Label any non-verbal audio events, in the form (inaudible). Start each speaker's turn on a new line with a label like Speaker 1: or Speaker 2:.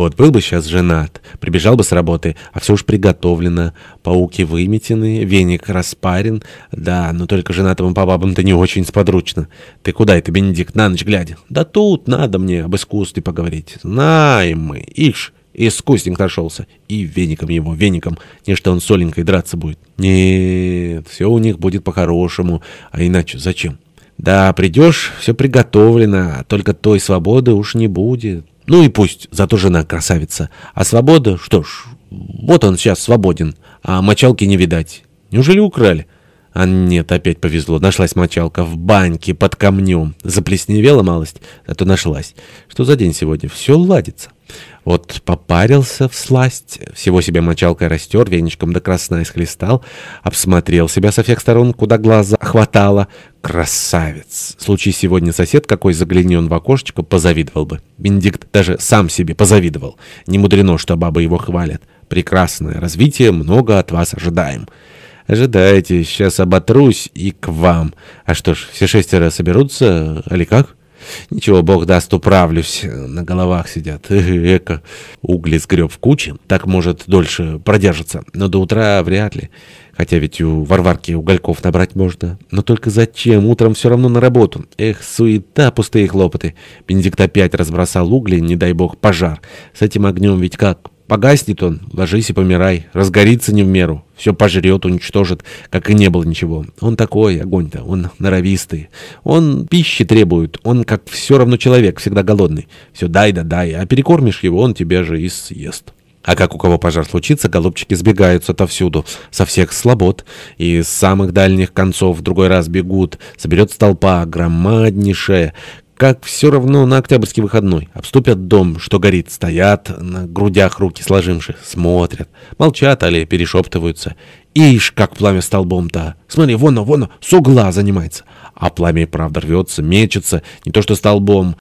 Speaker 1: Вот был бы сейчас женат, прибежал бы с работы, а все уж приготовлено, пауки выметены, веник распарен. Да, но только женатым по бабам-то не очень сподручно. Ты куда это, Бенедикт, на ночь глядя? Да тут надо мне об искусстве поговорить. Знаем мы, ишь. Искусник нашелся. И веником его, веником. Не что он соленькой драться будет. Нет, все у них будет по-хорошему. А иначе зачем? Да, придешь, все приготовлено, только той свободы уж не будет. Ну и пусть, зато жена красавица. А свобода, что ж, вот он сейчас свободен, а мочалки не видать. Неужели украли? А нет, опять повезло. Нашлась мочалка в баньке под камнем. Заплесневела малость, зато нашлась. Что за день сегодня? Все ладится. Вот попарился в сласть, всего себе мочалкой растер, веничком до красна исхлестал, обсмотрел себя со всех сторон, куда глаза хватало. Красавец! Случай сегодня сосед какой заглянен в окошечко, позавидовал бы. Бенедикт даже сам себе позавидовал. Не мудрено, что бабы его хвалят. Прекрасное развитие, много от вас ожидаем. Ожидайте, сейчас оботрусь и к вам. А что ж, все шестеро соберутся, или как? Ничего, бог даст, управлюсь. На головах сидят. (laughs) Эко. Угли сгреб в куче. Так, может, дольше продержится. Но до утра вряд ли. Хотя ведь у Варварки угольков набрать можно. Но только зачем? Утром все равно на работу. Эх, суета, пустые хлопоты. Бенедикт опять разбросал угли, не дай бог, пожар. С этим огнем ведь как... Погаснет он, ложись и помирай. Разгорится не в меру. Все пожрет, уничтожит, как и не было ничего. Он такой, огонь-то, он норовистый. Он пищи требует, он как все равно человек, всегда голодный. Все дай да дай, а перекормишь его, он тебя же и съест. А как у кого пожар случится, голубчики сбегаются отовсюду, со всех слобод, и с самых дальних концов в другой раз бегут. Соберется толпа, громаднейшая, как все равно на октябрьский выходной. Обступят дом, что горит, стоят, на грудях руки сложивших, смотрят, молчат, али перешептываются. Ишь, как пламя столбом-то! Смотри, вон, вон, с угла занимается. А пламя, правда, рвется, мечется, не то что столбом.